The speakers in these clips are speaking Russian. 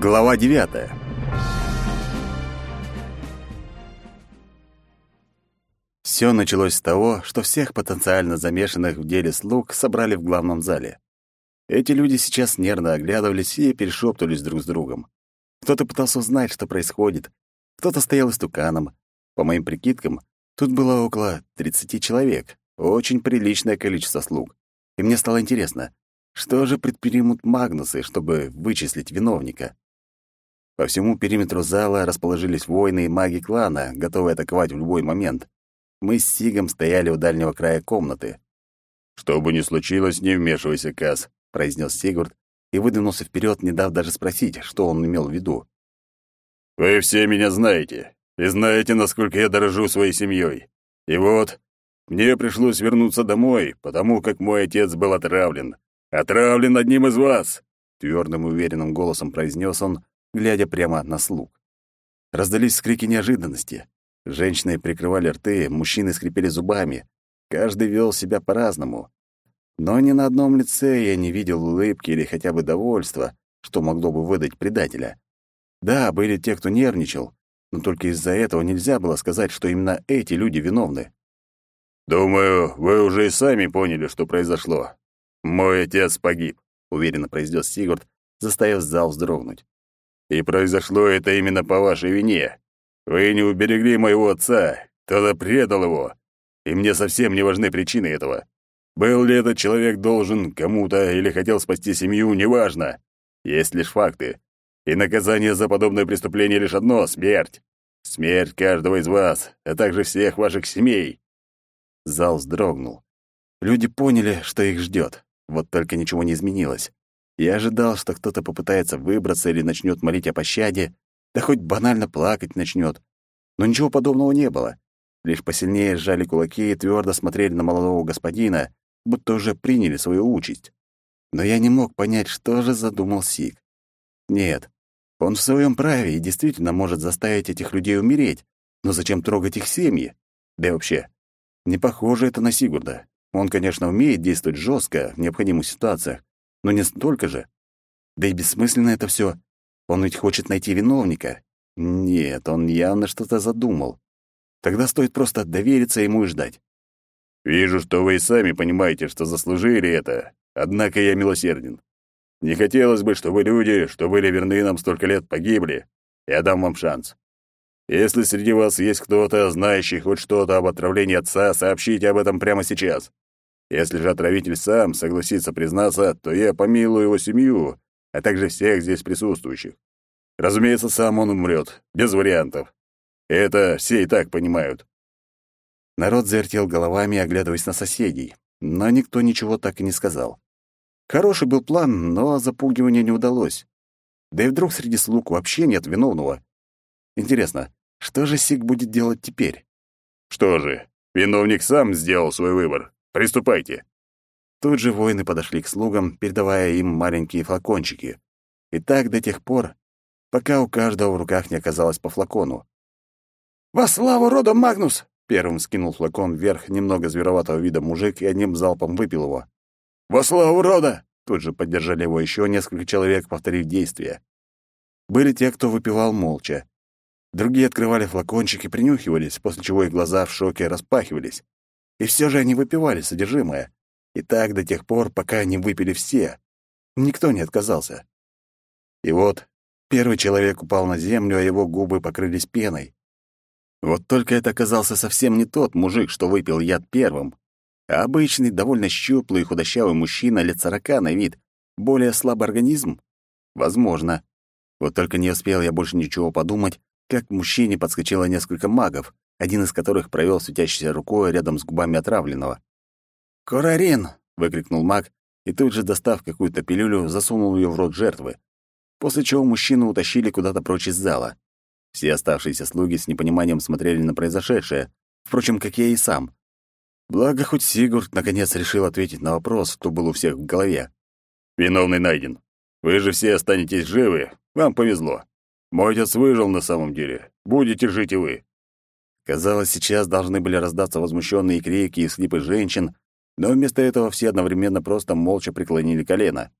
Глава 9. Все началось с того, что всех потенциально замешанных в деле слуг собрали в главном зале. Эти люди сейчас нервно оглядывались и перешептывались друг с другом. Кто-то пытался узнать, что происходит, кто-то стоял истуканом. По моим прикидкам, тут было около 30 человек, очень приличное количество слуг. И мне стало интересно, что же предпримут магнусы, чтобы вычислить виновника? По всему периметру зала расположились воины и маги клана, готовые атаковать в любой момент. Мы с Сигом стояли у дальнего края комнаты. «Что бы ни случилось, не вмешивайся, Каз», — произнес Сигурд и выдвинулся вперед, не дав даже спросить, что он имел в виду. «Вы все меня знаете, и знаете, насколько я дорожу своей семьей. И вот, мне пришлось вернуться домой, потому как мой отец был отравлен. Отравлен одним из вас!» Твердым уверенным голосом произнес он, глядя прямо на слуг. Раздались скрики неожиданности. Женщины прикрывали рты, мужчины скрипели зубами. Каждый вел себя по-разному. Но ни на одном лице я не видел улыбки или хотя бы довольства, что могло бы выдать предателя. Да, были те, кто нервничал, но только из-за этого нельзя было сказать, что именно эти люди виновны. «Думаю, вы уже и сами поняли, что произошло. «Мой отец погиб», — уверенно произнес Сигурд, заставив зал вздрогнуть. «И произошло это именно по вашей вине. Вы не уберегли моего отца, кто-то предал его, и мне совсем не важны причины этого. Был ли этот человек должен кому-то или хотел спасти семью, неважно. Есть лишь факты. И наказание за подобное преступление лишь одно — смерть. Смерть каждого из вас, а также всех ваших семей». Зал вздрогнул. Люди поняли, что их ждет. Вот только ничего не изменилось. Я ожидал, что кто-то попытается выбраться или начнет молить о пощаде, да хоть банально плакать начнет. Но ничего подобного не было. Лишь посильнее сжали кулаки и твердо смотрели на молодого господина, будто уже приняли свою участь. Но я не мог понять, что же задумал Сик. Нет, он в своем праве и действительно может заставить этих людей умереть, но зачем трогать их семьи? Да и вообще, не похоже это на Сигурда. Он, конечно, умеет действовать жестко в необходимых ситуациях, но не столько же. Да и бессмысленно это все. Он ведь хочет найти виновника. Нет, он явно что-то задумал. Тогда стоит просто довериться ему и ждать. «Вижу, что вы и сами понимаете, что заслужили это, однако я милосерден. Не хотелось бы, чтобы люди, что были верны нам столько лет, погибли. Я дам вам шанс. Если среди вас есть кто-то, знающий хоть что-то об отравлении отца, сообщите об этом прямо сейчас. Если же отравитель сам согласится признаться, то я помилую его семью, а также всех здесь присутствующих. Разумеется, сам он умрет, без вариантов. Это все и так понимают. Народ завертел головами, оглядываясь на соседей, но никто ничего так и не сказал. Хороший был план, но запугивание не удалось. Да и вдруг среди слуг вообще нет виновного. Интересно, что же Сик будет делать теперь? Что же, виновник сам сделал свой выбор. Приступайте. Тут же воины подошли к слугам, передавая им маленькие флакончики. И так до тех пор, пока у каждого в руках не оказалось по флакону. «Во славу рода Магнус!» Первым скинул флакон вверх немного звероватого вида мужик и одним залпом выпил его. «Во славу рода!» Тут же поддержали его еще несколько человек, повторив действия. Были те, кто выпивал молча. Другие открывали флакончик и принюхивались, после чего их глаза в шоке распахивались. И все же они выпивали содержимое. И так до тех пор, пока не выпили все. Никто не отказался. И вот первый человек упал на землю, а его губы покрылись пеной. Вот только это оказался совсем не тот мужик, что выпил яд первым, а обычный, довольно щуплый и худощавый мужчина лет сорока на вид. Более слабый организм? Возможно. Вот только не успел я больше ничего подумать, как к мужчине подскочило несколько магов, один из которых провел светящейся рукой рядом с губами отравленного. «Курарин!» — выкрикнул маг, и тут же, достав какую-то пилюлю, засунул ее в рот жертвы, после чего мужчину утащили куда-то прочь из зала. Все оставшиеся слуги с непониманием смотрели на произошедшее, впрочем, как я и сам. Благо, хоть Сигурд наконец решил ответить на вопрос, кто был у всех в голове. «Виновный найден. Вы же все останетесь живы. Вам повезло. Мой отец выжил на самом деле. Будете жить и вы». Казалось, сейчас должны были раздаться возмущенные крики и слипы женщин, но вместо этого все одновременно просто молча преклонили колено.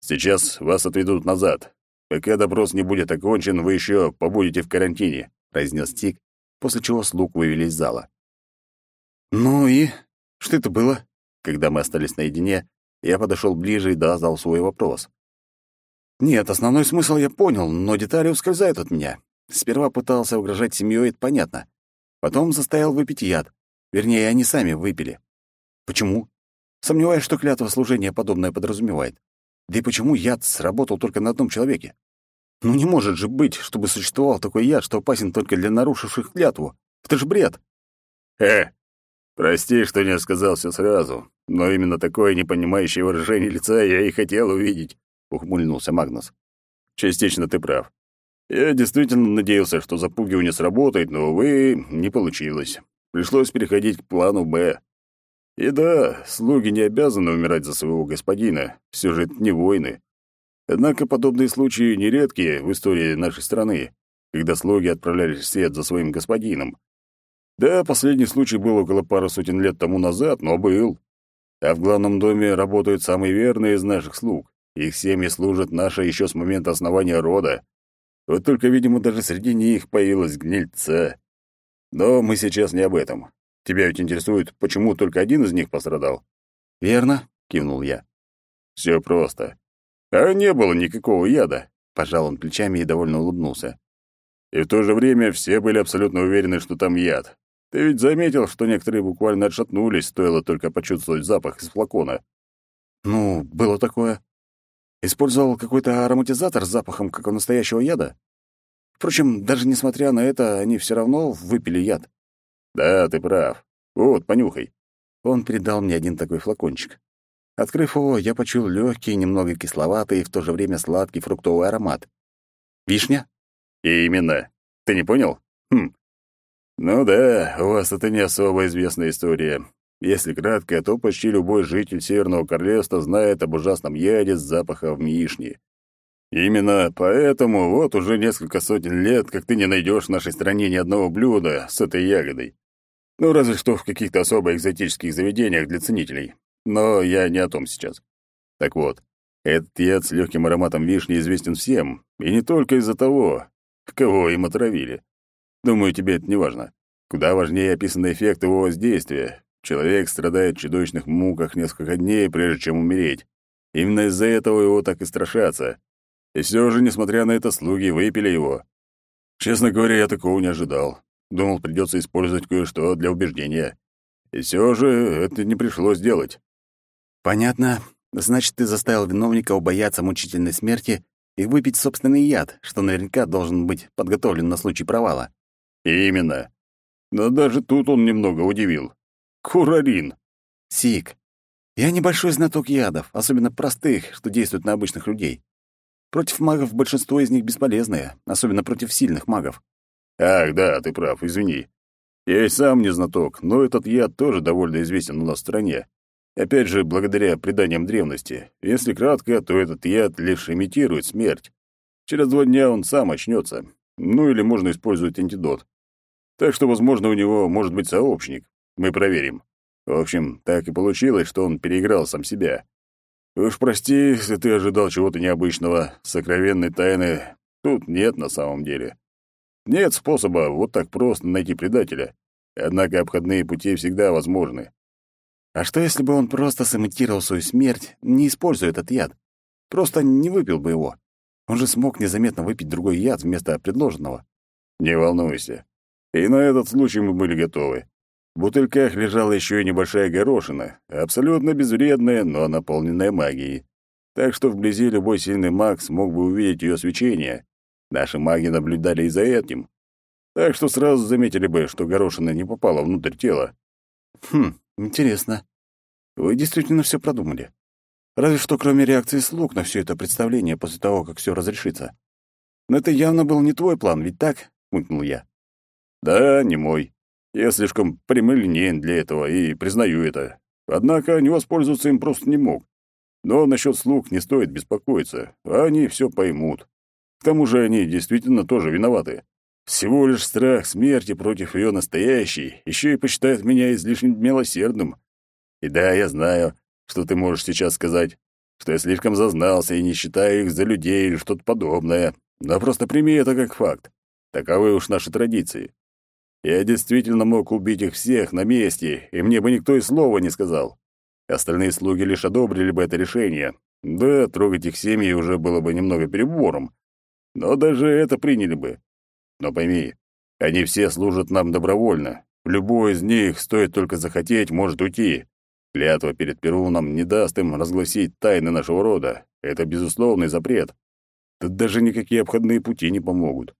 «Сейчас вас отведут назад. Пока допрос не будет окончен, вы еще побудете в карантине», — произнес Тик, после чего слуг вывели из зала. «Ну и что это было?» Когда мы остались наедине, я подошел ближе и дал свой вопрос. «Нет, основной смысл я понял, но детали ускользают от меня. Сперва пытался угрожать семьей, это понятно. Потом заставил выпить яд. Вернее, они сами выпили. Почему? Сомневаюсь, что клятва служения подобное подразумевает. Да и почему яд сработал только на одном человеке? Ну не может же быть, чтобы существовал такой яд, что опасен только для нарушивших клятву. Это же бред. Э, прости, что не сказал все сразу, но именно такое непонимающее выражение лица я и хотел увидеть, ухмыльнулся Магнус. Частично ты прав. Я действительно надеялся, что запугивание сработает, но, увы, не получилось. Пришлось переходить к плану «Б». И да, слуги не обязаны умирать за своего господина, все же это не войны. Однако подобные случаи нередки в истории нашей страны, когда слуги отправлялись в свет за своим господином. Да, последний случай был около пары сотен лет тому назад, но был. А в главном доме работают самые верные из наших слуг. Их семьи служат нашей еще с момента основания рода. Вот только, видимо, даже среди них появилась гнильца. Но мы сейчас не об этом. Тебя ведь интересует, почему только один из них пострадал? Верно, кивнул я. Все просто. А не было никакого яда, пожал он плечами и довольно улыбнулся. И в то же время все были абсолютно уверены, что там яд. Ты ведь заметил, что некоторые буквально отшатнулись, стоило только почувствовать запах из флакона. Ну, было такое. Использовал какой-то ароматизатор с запахом, как у настоящего яда? Впрочем, даже несмотря на это, они все равно выпили яд. Да, ты прав. Вот, понюхай. Он передал мне один такой флакончик. Открыв его, я почуял легкий, немного кисловатый и в то же время сладкий фруктовый аромат. Вишня? И именно. Ты не понял? Хм. Ну да, у вас это не особо известная история. Если кратко, то почти любой житель Северного Королевства знает об ужасном яде с запахом вишни. Именно поэтому вот уже несколько сотен лет, как ты не найдешь в нашей стране ни одного блюда с этой ягодой. Ну, разве что в каких-то особо экзотических заведениях для ценителей. Но я не о том сейчас. Так вот, этот яд с легким ароматом вишни известен всем, и не только из-за того, кого им отравили. Думаю, тебе это не важно. Куда важнее описанный эффект его воздействия, Человек страдает в чудовищных муках несколько дней, прежде чем умереть. Именно из-за этого его так и страшатся. И все же, несмотря на это, слуги выпили его. Честно говоря, я такого не ожидал. Думал, придется использовать кое-что для убеждения. И все же это не пришлось делать. Понятно. Значит, ты заставил виновника убояться мучительной смерти и выпить собственный яд, что наверняка должен быть подготовлен на случай провала. Именно. Но даже тут он немного удивил. Курарин. Сик. Я небольшой знаток ядов, особенно простых, что действуют на обычных людей. Против магов большинство из них бесполезные, особенно против сильных магов. Ах, да, ты прав, извини. Я и сам не знаток, но этот яд тоже довольно известен у нас в стране. Опять же, благодаря преданиям древности. Если кратко, то этот яд лишь имитирует смерть. Через два дня он сам очнется. Ну или можно использовать антидот. Так что, возможно, у него может быть сообщник. Мы проверим. В общем, так и получилось, что он переиграл сам себя. Уж прости, если ты ожидал чего-то необычного. Сокровенной тайны тут нет на самом деле. Нет способа вот так просто найти предателя. Однако обходные пути всегда возможны. А что, если бы он просто сымитировал свою смерть, не используя этот яд? Просто не выпил бы его. Он же смог незаметно выпить другой яд вместо предложенного. Не волнуйся. И на этот случай мы были готовы. В бутыльках лежала еще и небольшая горошина, абсолютно безвредная, но наполненная магией. Так что вблизи любой сильный маг смог бы увидеть ее свечение. Наши маги наблюдали и за этим. Так что сразу заметили бы, что горошина не попала внутрь тела. Хм, интересно. Вы действительно все продумали. Разве что кроме реакции слуг на все это представление после того, как все разрешится. Но это явно был не твой план, ведь так? — хмыкнул я. Да, не мой. Я слишком прямолинеен для этого и признаю это. Однако не воспользоваться им просто не мог. Но насчет слуг не стоит беспокоиться, а они все поймут. К тому же они действительно тоже виноваты. Всего лишь страх смерти против ее настоящей еще и посчитают меня излишне милосердным. И да, я знаю, что ты можешь сейчас сказать, что я слишком зазнался и не считаю их за людей или что-то подобное, но просто прими это как факт. Таковы уж наши традиции. Я действительно мог убить их всех на месте, и мне бы никто и слова не сказал. Остальные слуги лишь одобрили бы это решение. Да, трогать их семьи уже было бы немного перебором. Но даже это приняли бы. Но пойми, они все служат нам добровольно. Любой из них, стоит только захотеть, может уйти. Клятва перед Перуном не даст им разгласить тайны нашего рода. Это безусловный запрет. Тут даже никакие обходные пути не помогут.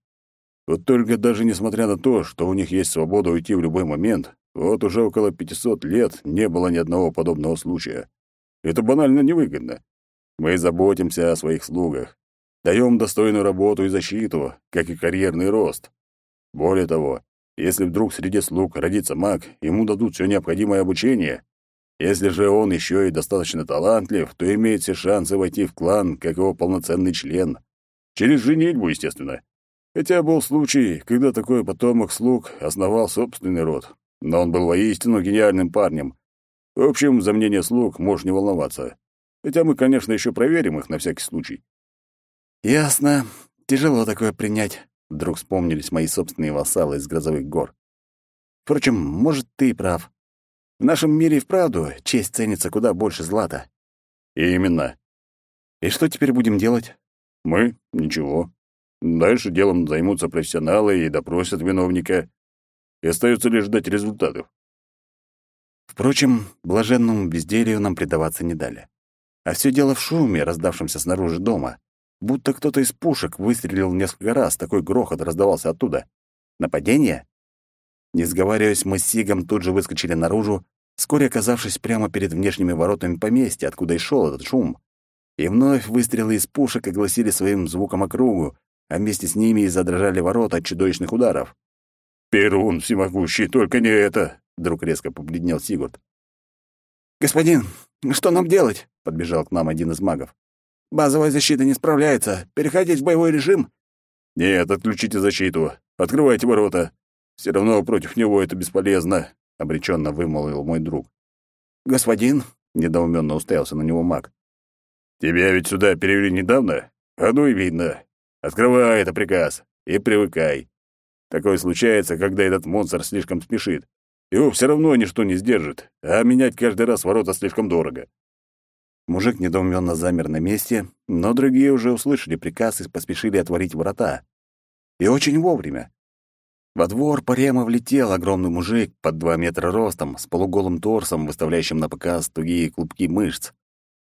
Вот только даже несмотря на то, что у них есть свобода уйти в любой момент, вот уже около 500 лет не было ни одного подобного случая. Это банально невыгодно. Мы заботимся о своих слугах, даем достойную работу и защиту, как и карьерный рост. Более того, если вдруг среди слуг родится маг, ему дадут все необходимое обучение. Если же он еще и достаточно талантлив, то имеет все шансы войти в клан, как его полноценный член. Через женитьбу, естественно. Хотя был случай, когда такой потомок слуг основал собственный род, но он был воистину гениальным парнем. В общем, за мнение слуг можешь не волноваться. Хотя мы, конечно, еще проверим их на всякий случай. Ясно. Тяжело такое принять. Вдруг вспомнились мои собственные вассалы из грозовых гор. Впрочем, может, ты и прав. В нашем мире и вправду честь ценится куда больше злата. Именно. И что теперь будем делать? Мы? Ничего. Дальше делом займутся профессионалы и допросят виновника. И остается лишь ждать результатов. Впрочем, блаженному безделью нам предаваться не дали. А все дело в шуме, раздавшемся снаружи дома. Будто кто-то из пушек выстрелил несколько раз, такой грохот раздавался оттуда. Нападение? Не сговариваясь, мы с Сигом тут же выскочили наружу, вскоре оказавшись прямо перед внешними воротами поместья, откуда и шел этот шум. И вновь выстрелы из пушек огласили своим звуком округу, а вместе с ними и задрожали ворота от чудовищных ударов. «Перун всемогущий, только не это!» — вдруг резко побледнел Сигурд. «Господин, что нам делать?» — подбежал к нам один из магов. «Базовая защита не справляется. Переходить в боевой режим?» «Нет, отключите защиту. Открывайте ворота. Все равно против него это бесполезно», — обреченно вымолвил мой друг. «Господин?» — недоуменно уставился на него маг. «Тебя ведь сюда перевели недавно? Ну и видно. Открывай, это приказ, и привыкай. Такое случается, когда этот монстр слишком спешит. Его все равно ничто не сдержит, а менять каждый раз ворота слишком дорого». Мужик недоуменно замер на месте, но другие уже услышали приказ и поспешили отворить ворота. И очень вовремя. Во двор прямо влетел огромный мужик под два метра ростом, с полуголым торсом, выставляющим на показ тугие клубки мышц.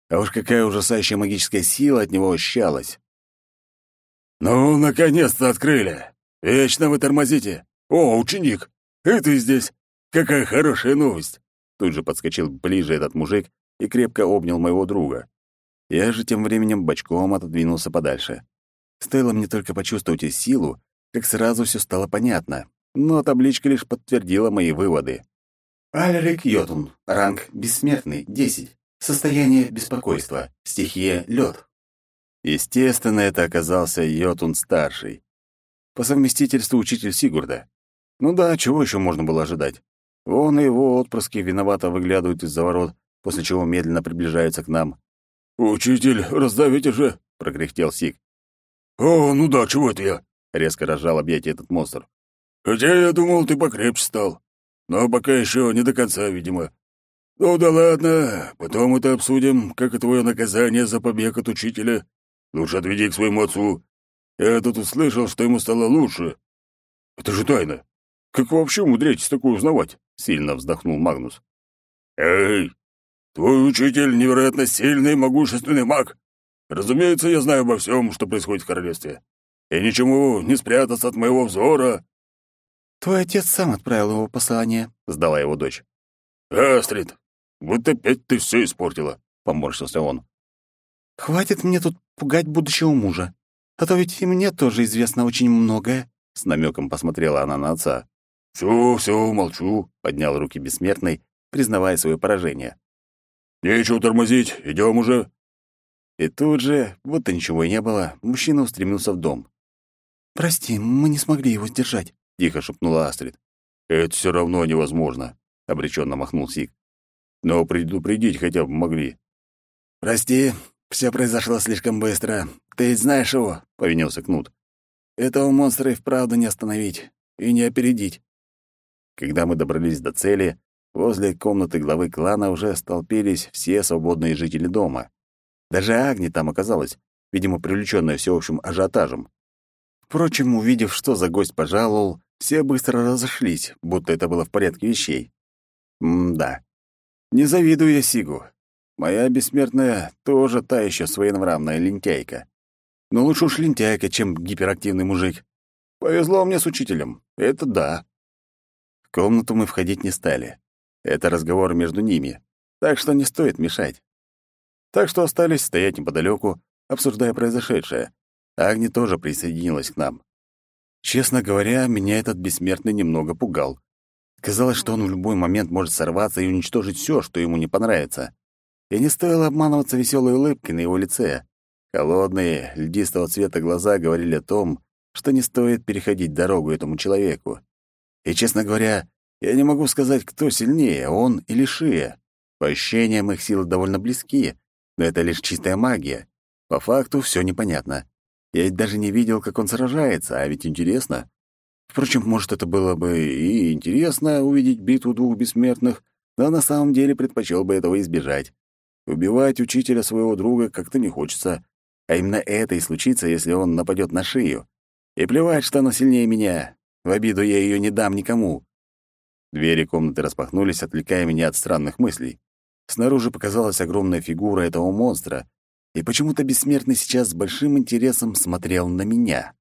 А уж какая ужасающая магическая сила от него ощущалась. «Ну, наконец-то открыли! Вечно вы тормозите! О, ученик! И ты здесь! Какая хорошая новость!» Тут же подскочил ближе этот мужик и крепко обнял моего друга. Я же тем временем бочком отодвинулся подальше. Стоило мне только почувствовать силу, как сразу все стало понятно, но табличка лишь подтвердила мои выводы. Альрик Йотун, ранг бессмертный, 10. Состояние беспокойства, стихия лед. Естественно, это оказался Йотун-старший. По совместительству учитель Сигурда. Ну да, чего еще можно было ожидать? Он и его отпрыски виновато выглядывают из-за ворот, после чего медленно приближаются к нам. «Учитель, раздавите же!» — прокряхтел Сиг. «О, ну да, чего это я?» — резко разжал объятие этот монстр. «Хотя я думал, ты покрепче стал. Но пока еще не до конца, видимо. Ну да ладно, потом это обсудим, как и твое наказание за побег от учителя. Лучше отведи к своему отцу. Я тут услышал, что ему стало лучше. Это же тайна. Как вы вообще умудряетесь такое узнавать?» — сильно вздохнул Магнус. «Эй, твой учитель невероятно сильный и могущественный маг. Разумеется, я знаю обо всем, что происходит в королевстве и ничему не спрятаться от моего взора». «Твой отец сам отправил его послание», — сдала его дочь. «Астрид, вот опять ты все испортила», — поморщился он. «Хватит мне тут пугать будущего мужа, а то ведь и мне тоже известно очень многое», — с намеком посмотрела она на отца. «Все, все, молчу», — поднял руки бессмертный, признавая свое поражение. «Нечего тормозить, идем уже». И тут же, будто ничего и не было, мужчина устремился в дом. «Прости, мы не смогли его сдержать», — тихо шепнула Астрид. «Это все равно невозможно», — обреченно махнул Сик. «Но предупредить хотя бы могли». «Прости, Все произошло слишком быстро. Ты ведь знаешь его?» — повинился Кнут. «Этого монстра и вправду не остановить и не опередить». Когда мы добрались до цели, возле комнаты главы клана уже столпились все свободные жители дома. Даже Агни там оказалась, видимо, привлечённая всеобщим ажиотажем. Впрочем, увидев, что за гость пожаловал, все быстро разошлись, будто это было в порядке вещей. М-да. Не завидую я Сигу. Моя бессмертная тоже та еще своенравная лентяйка. Но лучше уж лентяйка, чем гиперактивный мужик. Повезло мне с учителем. Это да. В комнату мы входить не стали. Это разговор между ними, так что не стоит мешать. Так что остались стоять неподалеку, обсуждая произошедшее. Агни тоже присоединилась к нам. Честно говоря, меня этот бессмертный немного пугал. Казалось, что он в любой момент может сорваться и уничтожить все, что ему не понравится. И не стоило обманываться веселой улыбкой на его лице. Холодные, льдистого цвета глаза говорили о том, что не стоит переходить дорогу этому человеку. И, честно говоря, я не могу сказать, кто сильнее, он или Шия. По ощущениям, их силы довольно близки, но это лишь чистая магия. По факту все непонятно. Я ведь даже не видел, как он сражается, а ведь интересно. Впрочем, может, это было бы и интересно увидеть битву двух бессмертных, но на самом деле предпочел бы этого избежать. Убивать учителя своего друга как-то не хочется, а именно это и случится, если он нападет на шею. И плевать, что она сильнее меня. В обиду я ее не дам никому. Двери комнаты распахнулись, отвлекая меня от странных мыслей. Снаружи показалась огромная фигура этого монстра, и почему-то бессмертный сейчас с большим интересом смотрел на меня.